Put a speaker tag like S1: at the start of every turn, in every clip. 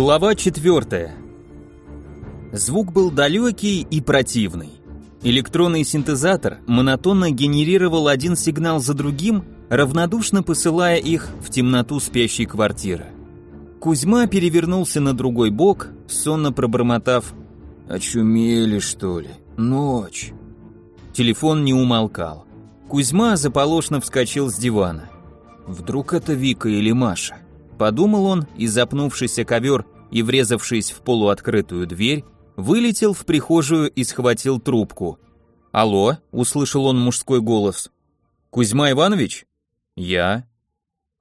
S1: Глава четвертая. Звук был далекий и противный. Электронный синтезатор монотонно генерировал один сигнал за другим, равнодушно посылая их в темноту спящей квартиры. Кузьма перевернулся на другой бок, сонно пробормотав «Очумели, что ли? Ночь». Телефон не умолкал. Кузьма заполошно вскочил с дивана. «Вдруг это Вика или Маша?» Подумал он и, запнувшись о ковер и врезавшись в полуоткрытую дверь, вылетел в прихожую и схватил трубку. «Алло?» — услышал он мужской голос. «Кузьма Иванович?» «Я».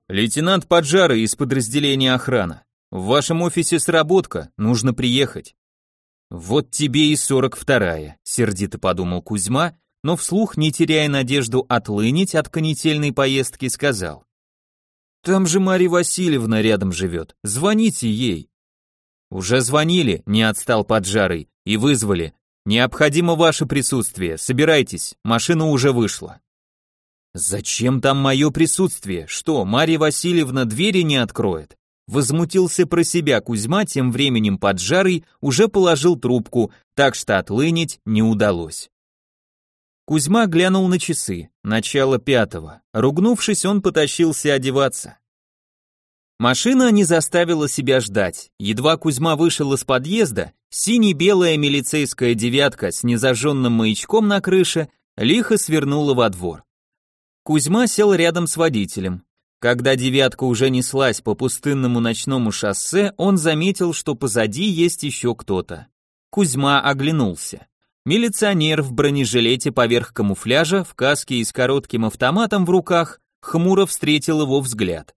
S1: «Лейтенант Поджары из подразделения охрана. В вашем офисе сработка, нужно приехать». «Вот тебе и сорок вторая», — сердито подумал Кузьма, но вслух, не теряя надежду отлынить от конетельной поездки, сказал. Там же Марья Васильевна рядом живет. Звоните ей. Уже звонили, не отстал поджарый, и вызвали. Необходимо ваше присутствие. Собирайтесь, машина уже вышла. Зачем там мое присутствие? Что, Марья Васильевна двери не откроет? Возмутился про себя Кузьма, тем временем поджарый уже положил трубку, так что отлынить не удалось. Кузьма глянул на часы, начало пятого. Ругнувшись, он потащился одеваться. Машина не заставила себя ждать. Едва Кузьма вышел из подъезда, сине-белая милицейская девятка с незажженным маячком на крыше лихо свернула во двор. Кузьма сел рядом с водителем. Когда девятка уже неслась по пустынному ночному шоссе, он заметил, что позади есть еще кто-то. Кузьма оглянулся. Милиционер в бронежилете поверх камуфляжа, в каске и с коротким автоматом в руках, хмуро встретил его взгляд.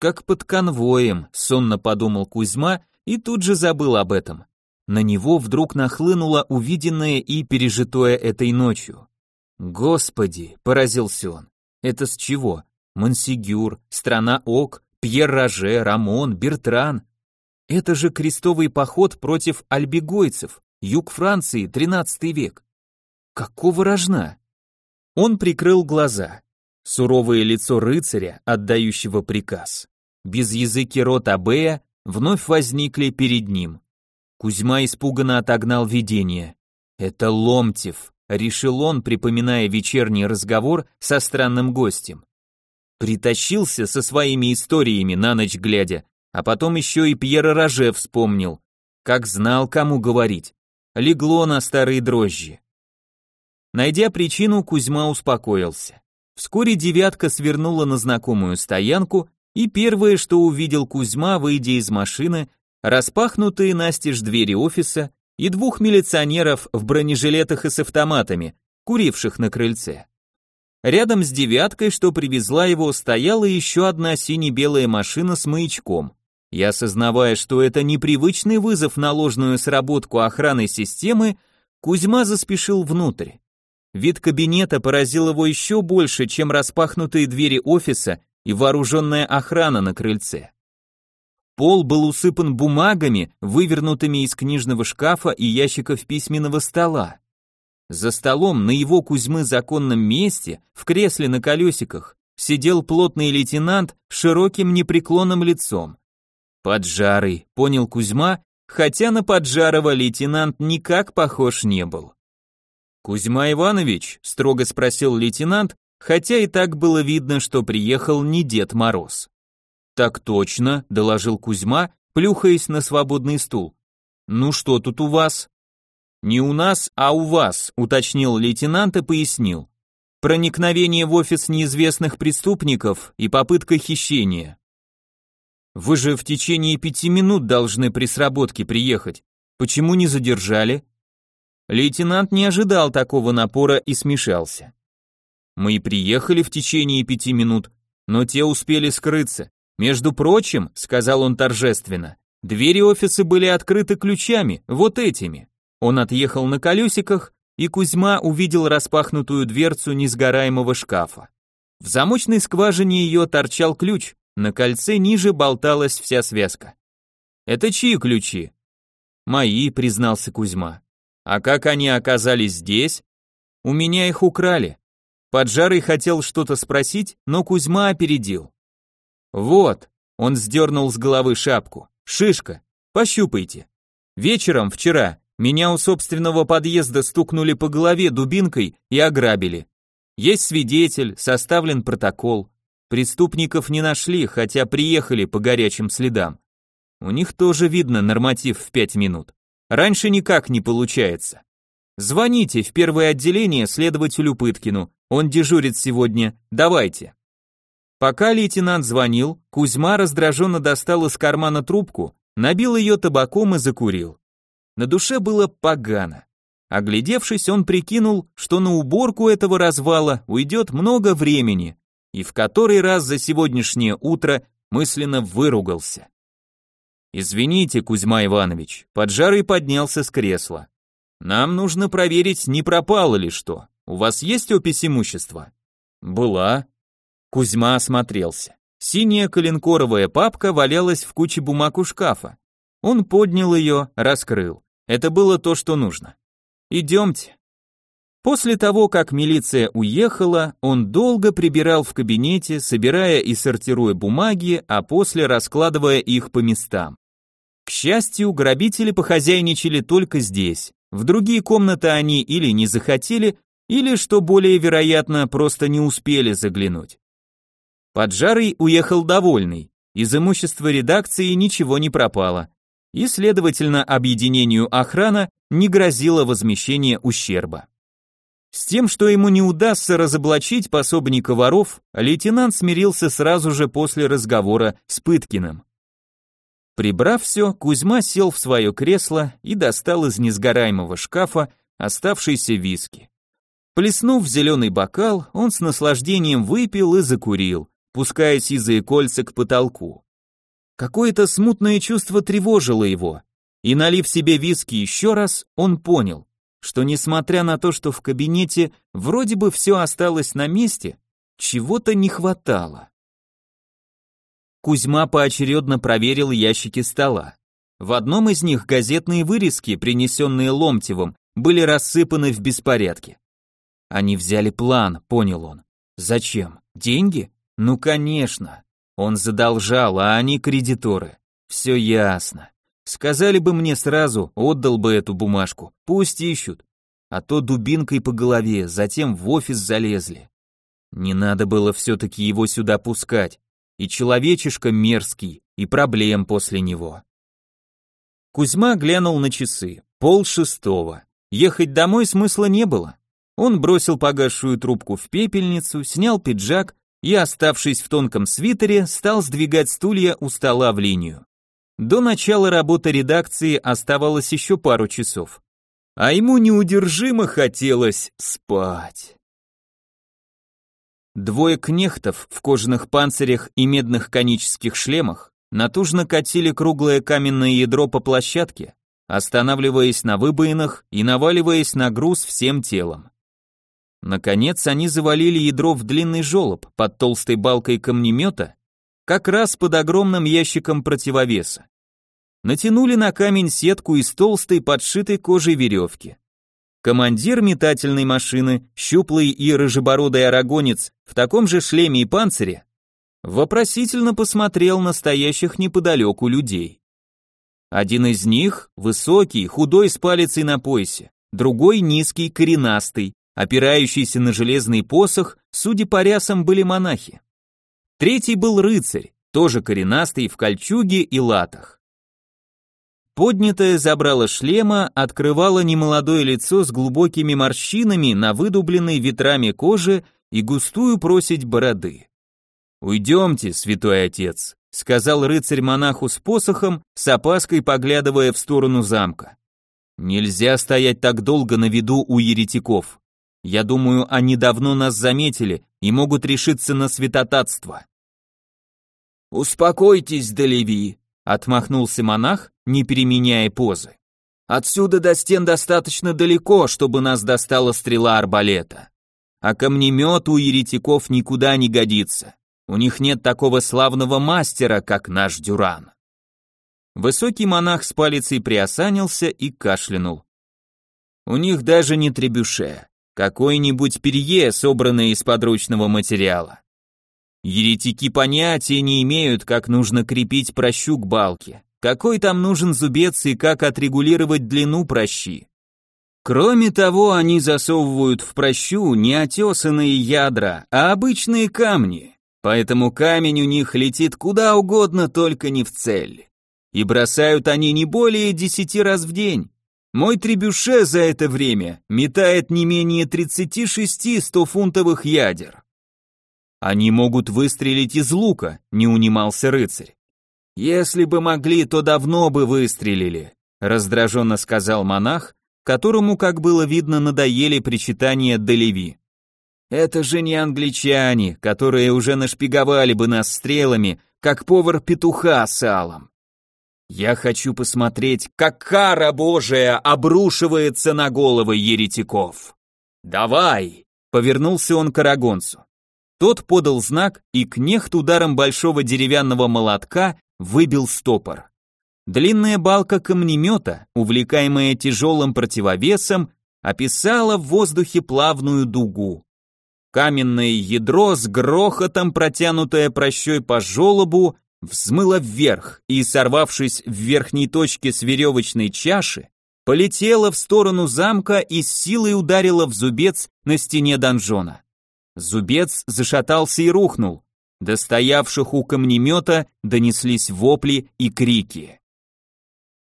S1: Как под конвоем, сонно подумал Кузьма и тут же забыл об этом. На него вдруг нахлынуло увиденное и пережитое этой ночью. Господи, поразился он. Это с чего? Монсигюр, страна Ок, Пьер Роже, Рамон, Бертран. Это же крестовый поход против альбегойцев. Юг Франции, 13 век. Какого рожна? Он прикрыл глаза. Суровое лицо рыцаря, отдающего приказ. Без языки рот Абея вновь возникли перед ним. Кузьма испуганно отогнал видение. «Это Ломтев», — решил он, припоминая вечерний разговор со странным гостем. Притащился со своими историями на ночь глядя, а потом еще и Пьера Роже вспомнил. Как знал, кому говорить легло на старые дрожжи. Найдя причину, Кузьма успокоился. Вскоре девятка свернула на знакомую стоянку, и первое, что увидел Кузьма, выйдя из машины, распахнутые настежь двери офиса и двух милиционеров в бронежилетах и с автоматами, куривших на крыльце. Рядом с девяткой, что привезла его, стояла еще одна сине-белая машина с маячком. И осознавая, что это непривычный вызов на ложную сработку охраны системы, Кузьма заспешил внутрь. Вид кабинета поразил его еще больше, чем распахнутые двери офиса и вооруженная охрана на крыльце. Пол был усыпан бумагами, вывернутыми из книжного шкафа и ящиков письменного стола. За столом на его Кузьмы законном месте, в кресле на колесиках, сидел плотный лейтенант с широким непреклонным лицом. Поджарый, понял Кузьма, хотя на Поджарова лейтенант никак похож не был. Кузьма Иванович, строго спросил лейтенант, хотя и так было видно, что приехал не Дед Мороз. Так точно, доложил Кузьма, плюхаясь на свободный стул. Ну что тут у вас? Не у нас, а у вас, уточнил лейтенант и пояснил. Проникновение в офис неизвестных преступников и попытка хищения. Вы же в течение пяти минут должны при сработке приехать. Почему не задержали? Лейтенант не ожидал такого напора и смешался. Мы приехали в течение пяти минут, но те успели скрыться. Между прочим, сказал он торжественно, двери офиса были открыты ключами, вот этими. Он отъехал на колесиках, и Кузьма увидел распахнутую дверцу несгораемого шкафа. В замочной скважине ее торчал ключ, на кольце ниже болталась вся связка. «Это чьи ключи?» «Мои», — признался Кузьма. «А как они оказались здесь?» «У меня их украли». Поджарый хотел что-то спросить, но Кузьма опередил. «Вот», — он сдернул с головы шапку. Шишка, пощупайте. Вечером вчера меня у собственного подъезда стукнули по голове дубинкой и ограбили. Есть свидетель, составлен протокол. Преступников не нашли, хотя приехали по горячим следам. У них тоже видно норматив в пять минут. Раньше никак не получается. Звоните в первое отделение следователю Пыткину. Он дежурит сегодня. Давайте. Пока лейтенант звонил, Кузьма раздраженно достал из кармана трубку, набил ее табаком и закурил. На душе было погано. Оглядевшись, он прикинул, что на уборку этого развала уйдет много времени, и в который раз за сегодняшнее утро мысленно выругался. «Извините, Кузьма Иванович», поджарый поднялся с кресла. «Нам нужно проверить, не пропало ли что. У вас есть опись имущества?» «Была». Кузьма осмотрелся. Синяя коленкоровая папка валялась в куче бумаг у шкафа. Он поднял ее, раскрыл. Это было то, что нужно. «Идемте». После того, как милиция уехала, он долго прибирал в кабинете, собирая и сортируя бумаги, а после раскладывая их по местам. К счастью, грабители похозяйничали только здесь. В другие комнаты они или не захотели, или, что более вероятно, просто не успели заглянуть. Поджарый уехал довольный, из имущества редакции ничего не пропало, и, следовательно, объединению охрана не грозило возмещение ущерба. С тем, что ему не удастся разоблачить пособника воров, лейтенант смирился сразу же после разговора с Пыткиным. Прибрав все, Кузьма сел в свое кресло и достал из несгораемого шкафа оставшиеся виски. Плеснув в зеленый бокал, он с наслаждением выпил и закурил, пуская сизые кольца к потолку. Какое-то смутное чувство тревожило его, и налив себе виски еще раз, он понял, что несмотря на то, что в кабинете вроде бы все осталось на месте, чего-то не хватало. Кузьма поочередно проверил ящики стола. В одном из них газетные вырезки, принесенные Ломтевым, были рассыпаны в беспорядке. Они взяли план, понял он. Зачем? Деньги? Ну, конечно. Он задолжал, а они кредиторы. Все ясно. Сказали бы мне сразу, отдал бы эту бумажку. Пусть ищут. А то дубинкой по голове, затем в офис залезли. Не надо было все-таки его сюда пускать и человечишка мерзкий, и проблем после него. Кузьма глянул на часы. Пол шестого. Ехать домой смысла не было. Он бросил погасшую трубку в пепельницу, снял пиджак и, оставшись в тонком свитере, стал сдвигать стулья у стола в линию. До начала работы редакции оставалось еще пару часов. А ему неудержимо хотелось спать. Двое кнехтов в кожаных панцирях и медных конических шлемах натужно катили круглое каменное ядро по площадке, останавливаясь на выбоинах и наваливаясь на груз всем телом. Наконец они завалили ядро в длинный желоб под толстой балкой камнемета, как раз под огромным ящиком противовеса. Натянули на камень сетку из толстой подшитой кожей веревки. Командир метательной машины, щуплый и рыжебородый арагонец в таком же шлеме и панцире, вопросительно посмотрел на стоящих неподалеку людей. Один из них, высокий, худой с палицей на поясе, другой низкий, коренастый, опирающийся на железный посох, судя по рясам, были монахи. Третий был рыцарь, тоже коренастый, в кольчуге и латах. Поднятое забрало шлема открывало немолодое лицо с глубокими морщинами на выдубленной ветрами коже и густую просить бороды. «Уйдемте, святой отец», — сказал рыцарь монаху с посохом, с опаской поглядывая в сторону замка. «Нельзя стоять так долго на виду у еретиков. Я думаю, они давно нас заметили и могут решиться на святотатство». «Успокойтесь, Далеви», — отмахнулся монах не переменяя позы. Отсюда до стен достаточно далеко, чтобы нас достала стрела арбалета. А камнемет у еретиков никуда не годится. У них нет такого славного мастера, как наш Дюран. Высокий монах с палицей приосанился и кашлянул. У них даже не требюше, какой-нибудь перье, собранное из подручного материала. Еретики понятия не имеют, как нужно крепить прощу к балке. какой там нужен зубец и как отрегулировать длину прощи. Кроме того, они засовывают в прощу не отесанные ядра, а обычные камни, поэтому камень у них летит куда угодно, только не в цель. И бросают они не более десяти раз в день. Мой требюше за это время метает не менее 36 100-фунтовых ядер. Они могут выстрелить из лука, не унимался рыцарь. Если бы могли, то давно бы выстрелили, раздраженно сказал монах, которому, как было видно, надоели причитания Делеви. Это же не англичане, которые уже нашпиговали бы нас стрелами, как повар петуха салом. Я хочу посмотреть, как кара Божия обрушивается на головы еретиков. Давай, повернулся он к Арагонцу. Тот подал знак, и кнехт ударом большого деревянного молотка выбил стопор. Длинная балка камнемета, увлекаемая тяжелым противовесом, описала в воздухе плавную дугу. Каменное ядро с грохотом, протянутое прощой по желобу, взмыло вверх и, сорвавшись в верхней точке с веревочной чаши, полетело в сторону замка и с силой ударило в зубец на стене донжона. Зубец зашатался и рухнул. До стоявших у камнемета донеслись вопли и крики.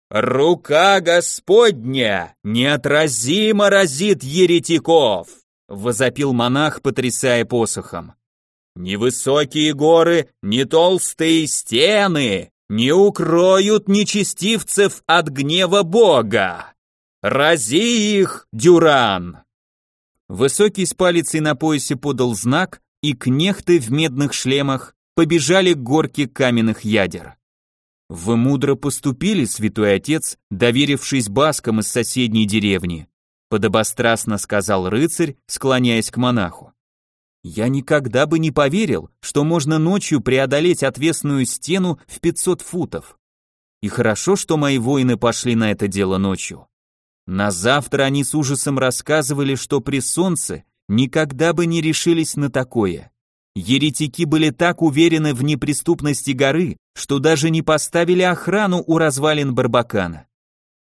S1: «Рука Господня неотразимо разит еретиков!» — возопил монах, потрясая посохом. «Ни высокие горы, ни толстые стены не укроют нечестивцев от гнева Бога! Рази их, Дюран!» Высокий с палицей на поясе подал знак, и кнехты в медных шлемах побежали к горке каменных ядер. Вы мудро поступили, святой отец, доверившись баскам из соседней деревни, подобострастно сказал рыцарь, склоняясь к монаху. Я никогда бы не поверил, что можно ночью преодолеть отвесную стену в 500 футов. И хорошо, что мои воины пошли на это дело ночью. На завтра они с ужасом рассказывали, что при солнце никогда бы не решились на такое. Еретики были так уверены в неприступности горы, что даже не поставили охрану у развалин Барбакана.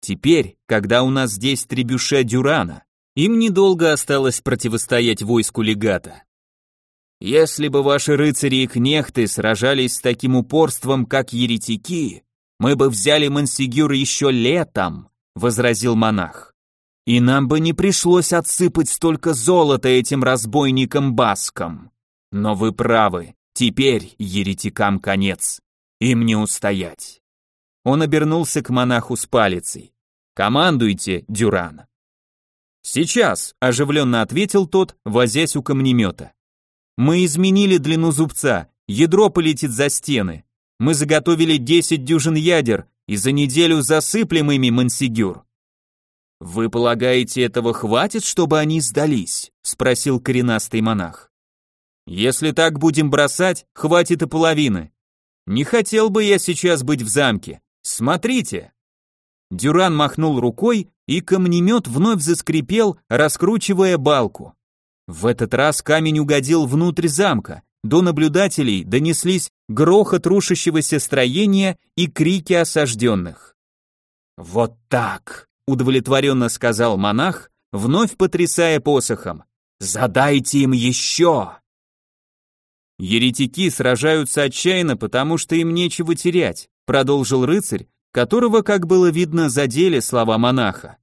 S1: Теперь, когда у нас здесь требюше Дюрана, им недолго осталось противостоять войску легата. Если бы ваши рыцари и кнехты сражались с таким упорством, как еретики, мы бы взяли Мансигюр еще летом, возразил монах. И нам бы не пришлось отсыпать столько золота этим разбойникам-баскам. Но вы правы, теперь еретикам конец. Им не устоять. Он обернулся к монаху с палицей. «Командуйте, Дюран». «Сейчас», — оживленно ответил тот, возясь у камнемета. «Мы изменили длину зубца, ядро полетит за стены. Мы заготовили 10 дюжин ядер и за неделю засыплем ими мансигюр». «Вы полагаете, этого хватит, чтобы они сдались?» — спросил коренастый монах. Если так будем бросать, хватит и половины. Не хотел бы я сейчас быть в замке. Смотрите. Дюран махнул рукой, и камнемет вновь заскрипел, раскручивая балку. В этот раз камень угодил внутрь замка. До наблюдателей донеслись грохот рушащегося строения и крики осажденных. «Вот так!» — удовлетворенно сказал монах, вновь потрясая посохом. «Задайте им еще!» Еретики сражаются отчаянно, потому что им нечего терять, продолжил рыцарь, которого, как было видно, задели слова монаха.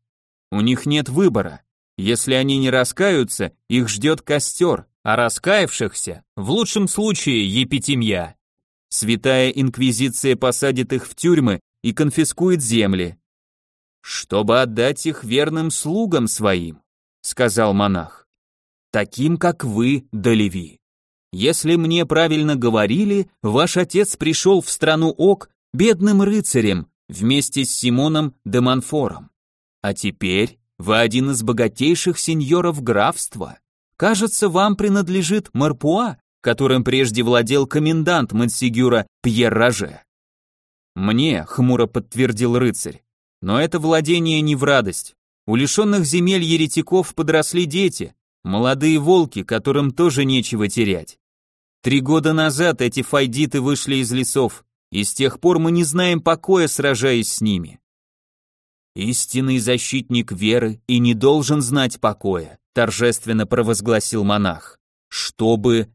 S1: У них нет выбора. Если они не раскаются, их ждет костер, а раскаявшихся, в лучшем случае, епитемья. Святая инквизиция посадит их в тюрьмы и конфискует земли. Чтобы отдать их верным слугам своим, сказал монах. Таким, как вы, Долеви. Если мне правильно говорили, ваш отец пришел в страну Ок бедным рыцарем вместе с Симоном де Монфором. А теперь вы один из богатейших сеньоров графства. Кажется, вам принадлежит Марпуа, которым прежде владел комендант Монсигюра Пьер Роже. Мне, хмуро подтвердил рыцарь, но это владение не в радость. У лишенных земель еретиков подросли дети, молодые волки, которым тоже нечего терять. Три года назад эти файдиты вышли из лесов, и с тех пор мы не знаем покоя, сражаясь с ними. Истинный защитник веры и не должен знать покоя, торжественно провозгласил монах. Чтобы...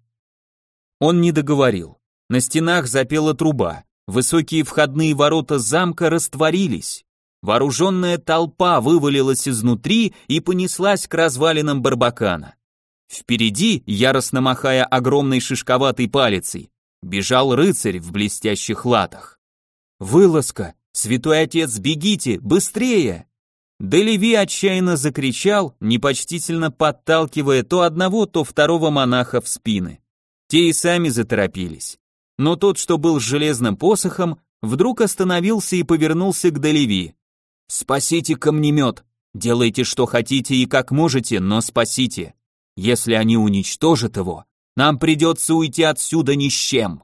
S1: Он не договорил. На стенах запела труба, высокие входные ворота замка растворились. Вооруженная толпа вывалилась изнутри и понеслась к развалинам Барбакана. Впереди, яростно махая огромной шишковатой палицей, бежал рыцарь в блестящих латах. «Вылазка! Святой отец, бегите! Быстрее!» Делеви отчаянно закричал, непочтительно подталкивая то одного, то второго монаха в спины. Те и сами заторопились. Но тот, что был с железным посохом, вдруг остановился и повернулся к Делеви. «Спасите камнемет! Делайте, что хотите и как можете, но спасите!» Если они уничтожат его, нам придется уйти отсюда ни с чем.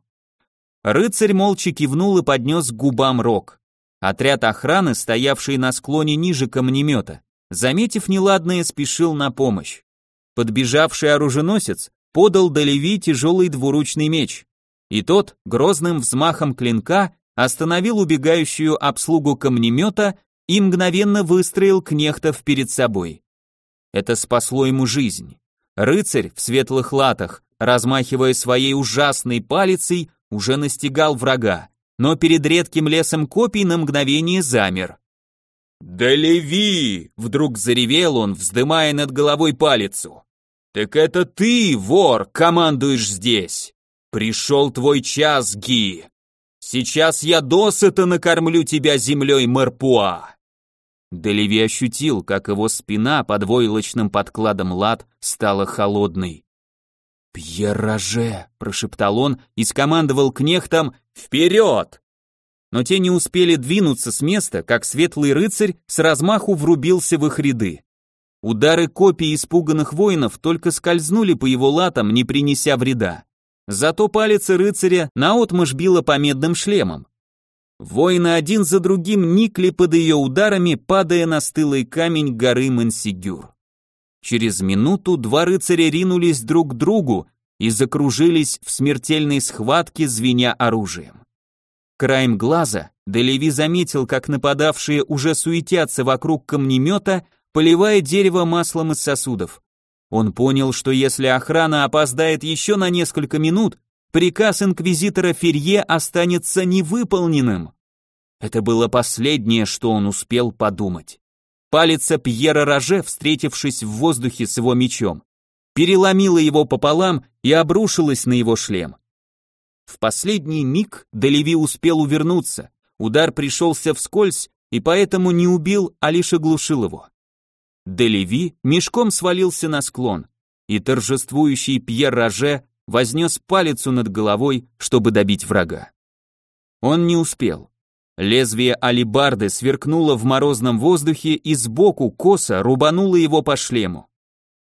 S1: Рыцарь молча кивнул и поднес к губам рог. Отряд охраны, стоявший на склоне ниже камнемета, заметив неладное, спешил на помощь. Подбежавший оруженосец подал Долеви тяжелый двуручный меч, и тот грозным взмахом клинка остановил убегающую обслугу камнемета и мгновенно выстроил кнехтов перед собой. Это спасло ему жизнь. Рыцарь в светлых латах, размахивая своей ужасной палицей, уже настигал врага, но перед редким лесом копий на мгновение замер. «Да леви!» — вдруг заревел он, вздымая над головой палицу. «Так это ты, вор, командуешь здесь! Пришел твой час, Ги! Сейчас я досыта накормлю тебя землей Марпуа!» Делеви ощутил, как его спина под войлочным подкладом лад стала холодной. «Пьераже!» – прошептал он и скомандовал кнехтам «Вперед!». Но те не успели двинуться с места, как светлый рыцарь с размаху врубился в их ряды. Удары копий испуганных воинов только скользнули по его латам, не принеся вреда. Зато палец рыцаря наотмашь била по медным шлемам. Воины один за другим никли под ее ударами, падая на стылый камень горы Мансигюр. Через минуту два рыцаря ринулись друг к другу и закружились в смертельной схватке, звеня оружием. Краем глаза Делеви заметил, как нападавшие уже суетятся вокруг камнемета, поливая дерево маслом из сосудов. Он понял, что если охрана опоздает еще на несколько минут, приказ инквизитора Ферье останется невыполненным. Это было последнее, что он успел подумать. Палец Пьера Роже, встретившись в воздухе с его мечом, переломила его пополам и обрушилась на его шлем. В последний миг Делеви успел увернуться, удар пришелся вскользь и поэтому не убил, а лишь оглушил его. Делеви мешком свалился на склон, и торжествующий Пьер Роже вознес палицу над головой, чтобы добить врага. Он не успел. Лезвие алибарды сверкнуло в морозном воздухе и сбоку косо рубануло его по шлему.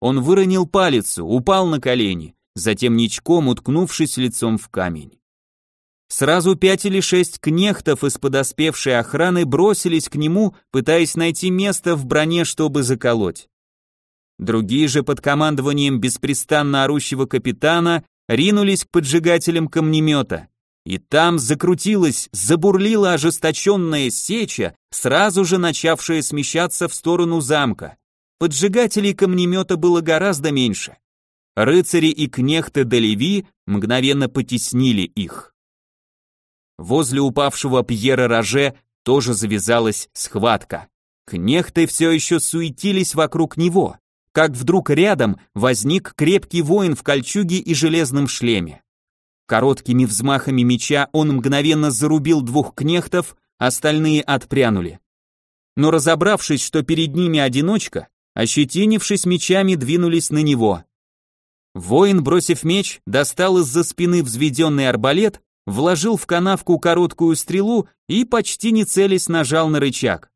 S1: Он выронил палицу, упал на колени, затем ничком уткнувшись лицом в камень. Сразу пять или шесть кнехтов из подоспевшей охраны бросились к нему, пытаясь найти место в броне, чтобы заколоть. Другие же под командованием беспрестанно орущего капитана ринулись к поджигателям камнемета. И там закрутилась, забурлила ожесточенная сеча, сразу же начавшая смещаться в сторону замка. Поджигателей камнемета было гораздо меньше. Рыцари и кнехты Делеви мгновенно потеснили их. Возле упавшего Пьера Роже тоже завязалась схватка. Кнехты все еще суетились вокруг него как вдруг рядом возник крепкий воин в кольчуге и железном шлеме. Короткими взмахами меча он мгновенно зарубил двух кнехтов, остальные отпрянули. Но разобравшись, что перед ними одиночка, ощетинившись мечами, двинулись на него. Воин, бросив меч, достал из-за спины взведенный арбалет, вложил в канавку короткую стрелу и, почти не целясь, нажал на рычаг.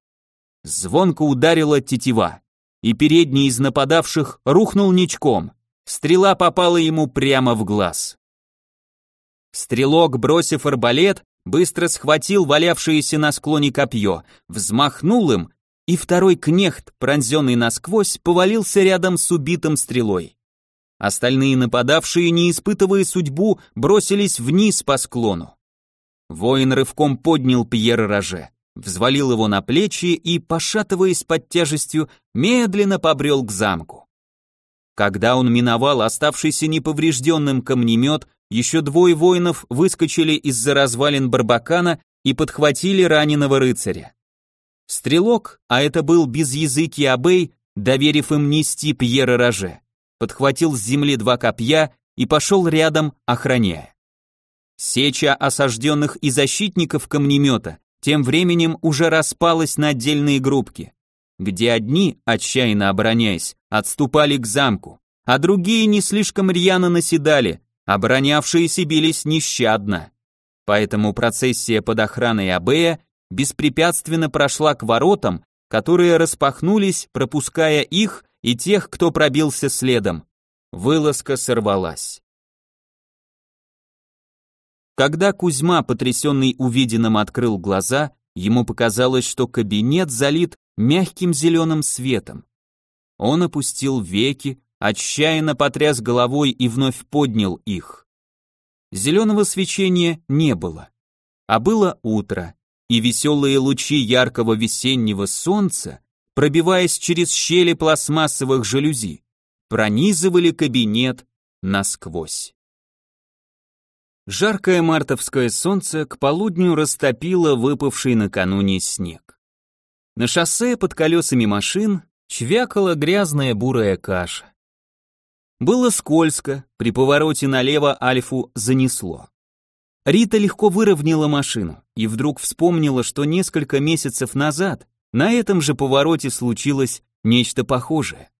S1: Звонко ударила тетива и передний из нападавших рухнул ничком. Стрела попала ему прямо в глаз. Стрелок, бросив арбалет, быстро схватил валявшееся на склоне копье, взмахнул им, и второй кнехт, пронзенный насквозь, повалился рядом с убитым стрелой. Остальные нападавшие, не испытывая судьбу, бросились вниз по склону. Воин рывком поднял Пьера Роже, взвалил его на плечи и, пошатываясь под тяжестью, медленно побрел к замку. Когда он миновал оставшийся неповрежденным камнемет, еще двое воинов выскочили из-за развалин Барбакана и подхватили раненого рыцаря. Стрелок, а это был безязыкий Абей, доверив им нести Пьера Роже, подхватил с земли два копья и пошел рядом, охраняя. Сеча осажденных и защитников камнемета тем временем уже распалась на отдельные группки, где одни, отчаянно обороняясь, отступали к замку, а другие не слишком рьяно наседали, оборонявшиеся бились нещадно. Поэтому процессия под охраной Абея беспрепятственно прошла к воротам, которые распахнулись, пропуская их и тех, кто пробился следом. Вылазка сорвалась. Когда Кузьма, потрясенный увиденным, открыл глаза, ему показалось, что кабинет залит мягким зеленым светом. Он опустил веки, отчаянно потряс головой и вновь поднял их. Зеленого свечения не было, а было утро, и веселые лучи яркого весеннего солнца, пробиваясь через щели пластмассовых жалюзи, пронизывали кабинет насквозь. Жаркое мартовское солнце к полудню растопило выпавший накануне снег. На шоссе под колесами машин чвякала грязная бурая каша. Было скользко, при повороте налево Альфу занесло. Рита легко выровняла машину и вдруг вспомнила, что несколько месяцев назад на этом же повороте случилось нечто похожее.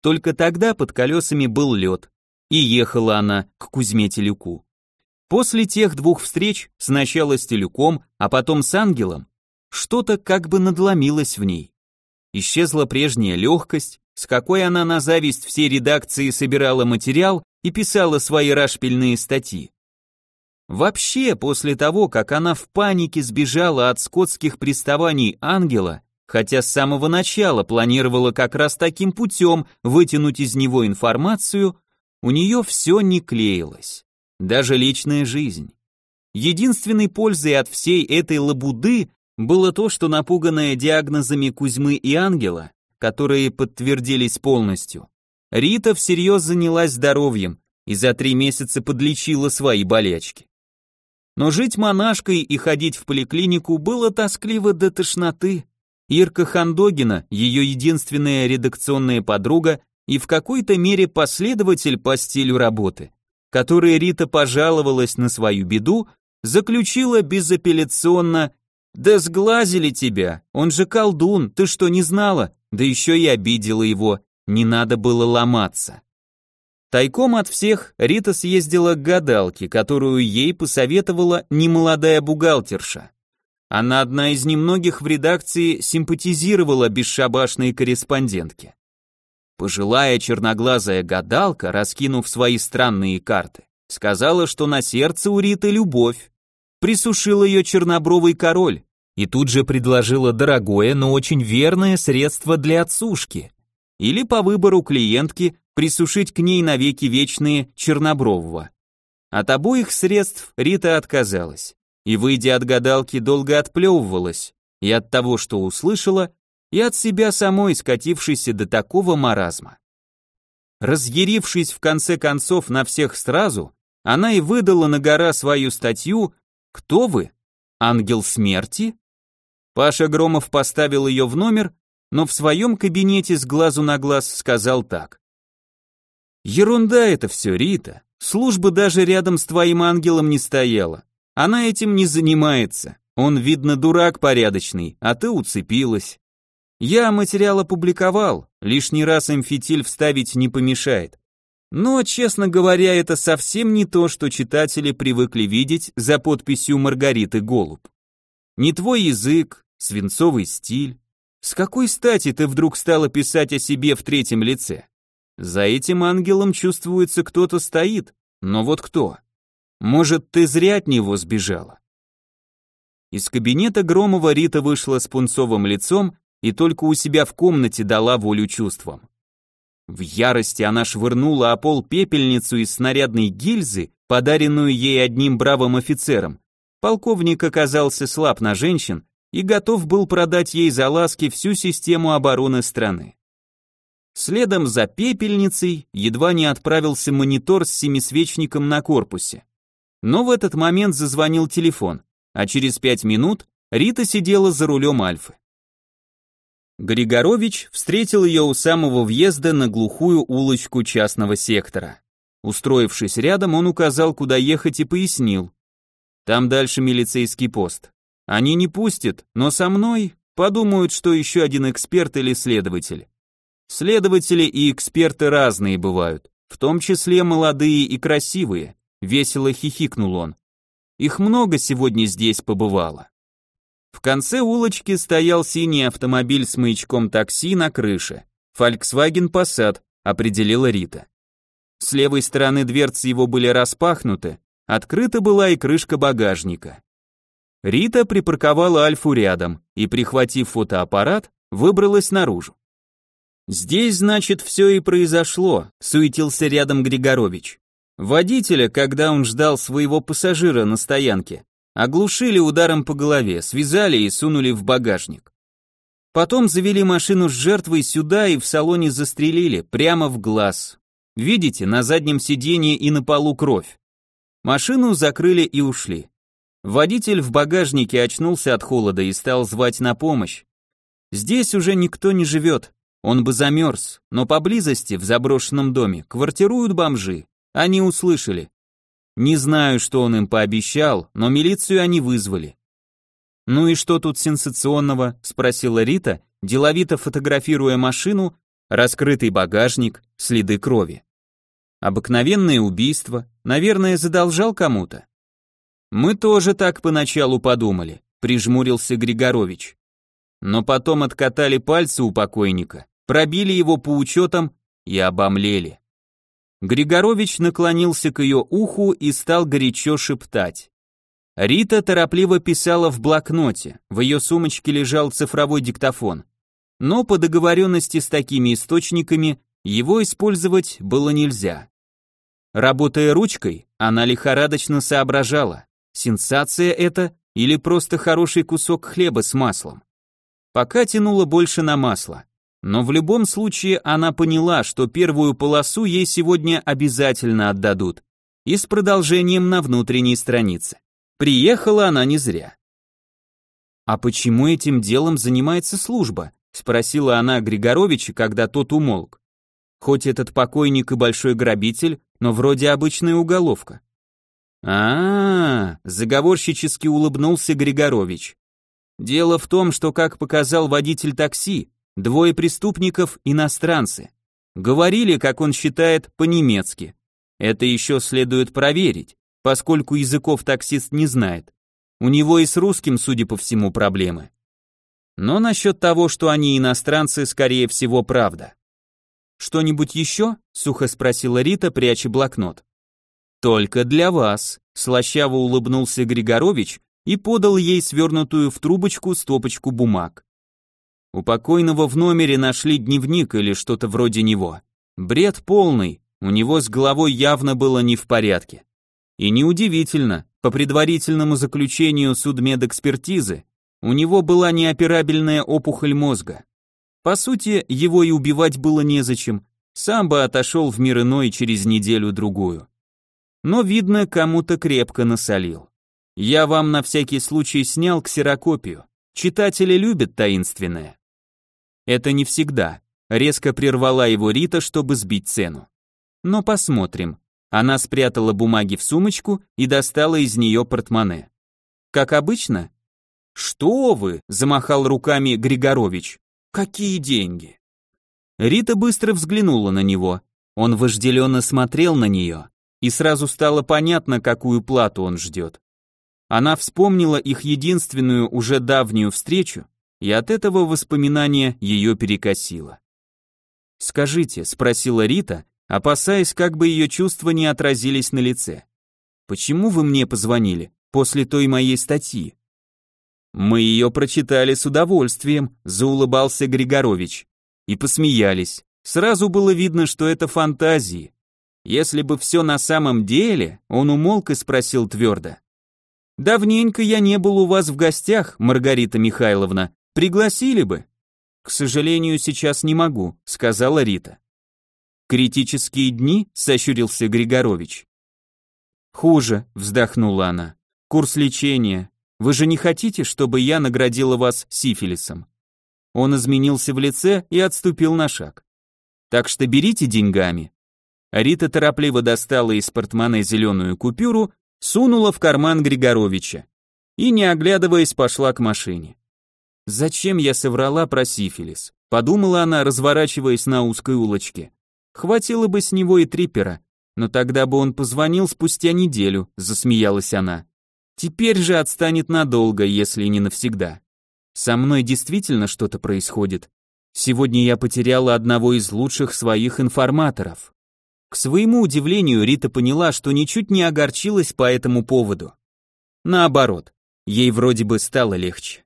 S1: Только тогда под колесами был лед, и ехала она к Кузьме Телюку. После тех двух встреч, сначала с Телюком, а потом с Ангелом, что-то как бы надломилось в ней. Исчезла прежняя легкость, с какой она на зависть всей редакции собирала материал и писала свои рашпильные статьи. Вообще, после того, как она в панике сбежала от скотских приставаний ангела, хотя с самого начала планировала как раз таким путем вытянуть из него информацию, у нее все не клеилось, даже личная жизнь. Единственной пользой от всей этой лабуды было то, что напуганная диагнозами Кузьмы и Ангела которые подтвердились полностью. Рита всерьез занялась здоровьем и за три месяца подлечила свои болячки. Но жить монашкой и ходить в поликлинику было тоскливо до тошноты. Ирка Хандогина, ее единственная редакционная подруга и в какой-то мере последователь по стилю работы, которой Рита пожаловалась на свою беду, заключила безапелляционно «Да сглазили тебя, он же колдун, ты что, не знала? Да еще и обидела его, не надо было ломаться. Тайком от всех Рита съездила к гадалке, которую ей посоветовала немолодая бухгалтерша. Она одна из немногих в редакции симпатизировала бесшабашной корреспондентке. Пожилая черноглазая гадалка, раскинув свои странные карты, сказала, что на сердце у Риты любовь. Присушил ее чернобровый король, и тут же предложила дорогое, но очень верное средство для отсушки. Или по выбору клиентки присушить к ней навеки вечные чернобрового. От обоих средств Рита отказалась, и, выйдя от гадалки, долго отплевывалась, и от того, что услышала, и от себя самой, скатившейся до такого маразма. Разъярившись в конце концов на всех сразу, она и выдала на гора свою статью «Кто вы? Ангел смерти?» Паша Громов поставил ее в номер, но в своем кабинете с глазу на глаз сказал так. «Ерунда это все, Рита. Служба даже рядом с твоим ангелом не стояла. Она этим не занимается. Он, видно, дурак порядочный, а ты уцепилась. Я материал опубликовал, лишний раз амфитиль вставить не помешает. Но, честно говоря, это совсем не то, что читатели привыкли видеть за подписью Маргариты Голуб. Не твой язык, свинцовый стиль. С какой стати ты вдруг стала писать о себе в третьем лице? За этим ангелом чувствуется кто-то стоит, но вот кто? Может, ты зря от него сбежала? Из кабинета Громова Рита вышла с пунцовым лицом и только у себя в комнате дала волю чувствам. В ярости она швырнула о пол пепельницу из снарядной гильзы, подаренную ей одним бравым офицером, Полковник оказался слаб на женщин и готов был продать ей за ласки всю систему обороны страны. Следом за пепельницей едва не отправился монитор с семисвечником на корпусе. Но в этот момент зазвонил телефон, а через пять минут Рита сидела за рулем Альфы. Григорович встретил ее у самого въезда на глухую улочку частного сектора. Устроившись рядом, он указал, куда ехать и пояснил. Там дальше милицейский пост. Они не пустят, но со мной подумают, что еще один эксперт или следователь. Следователи и эксперты разные бывают, в том числе молодые и красивые, весело хихикнул он. Их много сегодня здесь побывало. В конце улочки стоял синий автомобиль с маячком такси на крыше. Volkswagen Passat, определила Рита. С левой стороны дверцы его были распахнуты, открыта была и крышка багажника. Рита припарковала Альфу рядом и, прихватив фотоаппарат, выбралась наружу. «Здесь, значит, все и произошло», — суетился рядом Григорович. Водителя, когда он ждал своего пассажира на стоянке, оглушили ударом по голове, связали и сунули в багажник. Потом завели машину с жертвой сюда и в салоне застрелили, прямо в глаз. Видите, на заднем сиденье и на полу кровь. Машину закрыли и ушли. Водитель в багажнике очнулся от холода и стал звать на помощь. Здесь уже никто не живет, он бы замерз, но поблизости, в заброшенном доме, квартируют бомжи. Они услышали. Не знаю, что он им пообещал, но милицию они вызвали. «Ну и что тут сенсационного?» – спросила Рита, деловито фотографируя машину, раскрытый багажник, следы крови. Обыкновенное убийство, наверное, задолжал кому-то. Мы тоже так поначалу подумали, прижмурился Григорович. Но потом откатали пальцы у покойника, пробили его по учетам и обомлели. Григорович наклонился к ее уху и стал горячо шептать. Рита торопливо писала в блокноте, в ее сумочке лежал цифровой диктофон. Но по договоренности с такими источниками его использовать было нельзя. Работая ручкой, она лихорадочно соображала, сенсация это или просто хороший кусок хлеба с маслом. Пока тянуло больше на масло. Но в любом случае она поняла, что первую полосу ей сегодня обязательно отдадут. И с продолжением на внутренней странице. Приехала она не зря. «А почему этим делом занимается служба?» спросила она Григоровича, когда тот умолк. Хоть этот покойник и большой грабитель, но вроде обычная уголовка. А, -а, -а заговорщически улыбнулся Григорович. Дело в том, что, как показал водитель такси, Двое преступников – иностранцы. Говорили, как он считает, по-немецки. Это еще следует проверить, поскольку языков таксист не знает. У него и с русским, судя по всему, проблемы. Но насчет того, что они иностранцы, скорее всего, правда. «Что-нибудь еще?» – сухо спросила Рита, пряча блокнот. «Только для вас», – слащаво улыбнулся Григорович и подал ей свернутую в трубочку стопочку бумаг. У покойного в номере нашли дневник или что-то вроде него. Бред полный, у него с головой явно было не в порядке. И неудивительно, по предварительному заключению судмедэкспертизы, у него была неоперабельная опухоль мозга. По сути, его и убивать было незачем, сам бы отошел в мир иной через неделю-другую. Но, видно, кому-то крепко насолил. Я вам на всякий случай снял ксерокопию. Читатели любят таинственное. Это не всегда. Резко прервала его Рита, чтобы сбить цену. Но посмотрим. Она спрятала бумаги в сумочку и достала из нее портмоне. Как обычно? Что вы? Замахал руками Григорович. Какие деньги? Рита быстро взглянула на него. Он вожделенно смотрел на нее, и сразу стало понятно, какую плату он ждет. Она вспомнила их единственную уже давнюю встречу и от этого воспоминания ее перекосило. «Скажите», — спросила Рита, опасаясь, как бы ее чувства не отразились на лице. «Почему вы мне позвонили после той моей статьи?» «Мы ее прочитали с удовольствием», — заулыбался Григорович. И посмеялись. Сразу было видно, что это фантазии. Если бы все на самом деле, он умолк и спросил твердо. Давненько я не был у вас в гостях, Маргарита Михайловна. Пригласили бы. К сожалению, сейчас не могу, сказала Рита. Критические дни, сощурился Григорович. Хуже, вздохнула она. Курс лечения. Вы же не хотите, чтобы я наградила вас сифилисом? Он изменился в лице и отступил на шаг. Так что берите деньгами. Рита торопливо достала из портмоне зеленую купюру сунула в карман Григоровича и, не оглядываясь, пошла к машине. Зачем я соврала про сифилис? Подумала она, разворачиваясь на узкой улочке. Хватило бы с него и трипера, но тогда бы он позвонил спустя неделю, засмеялась она. Теперь же отстанет надолго, если не навсегда. Со мной действительно что-то происходит. Сегодня я потеряла одного из лучших своих информаторов. К своему удивлению, Рита поняла, что ничуть не огорчилась по этому поводу. Наоборот, ей вроде бы стало легче.